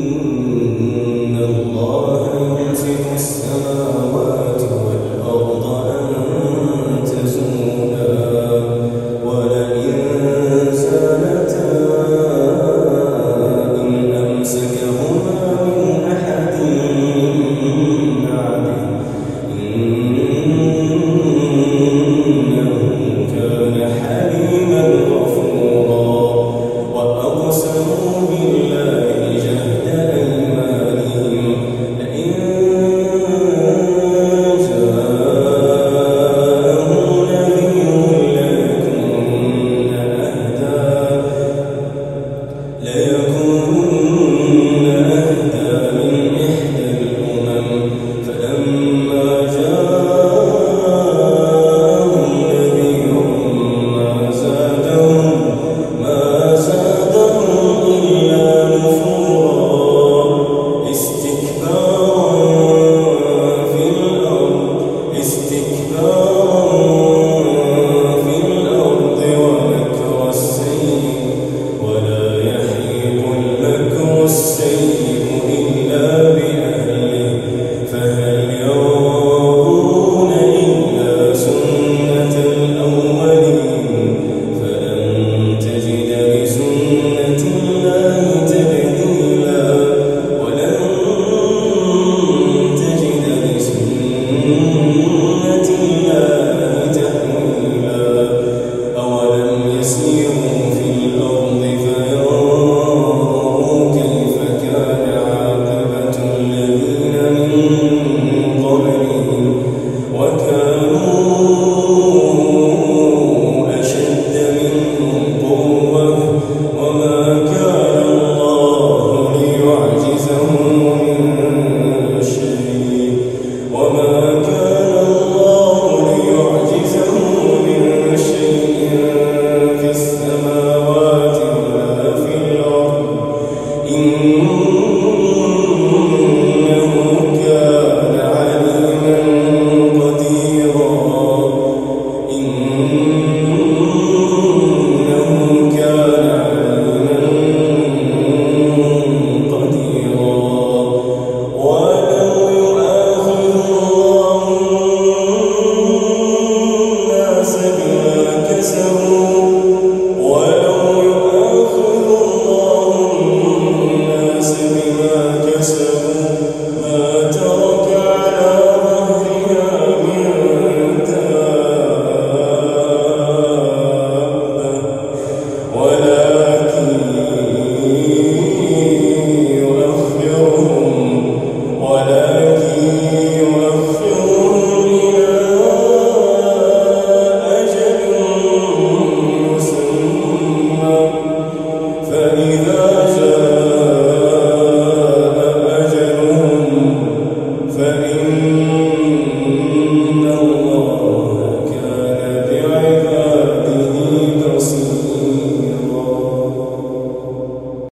mm-hmm. فإذا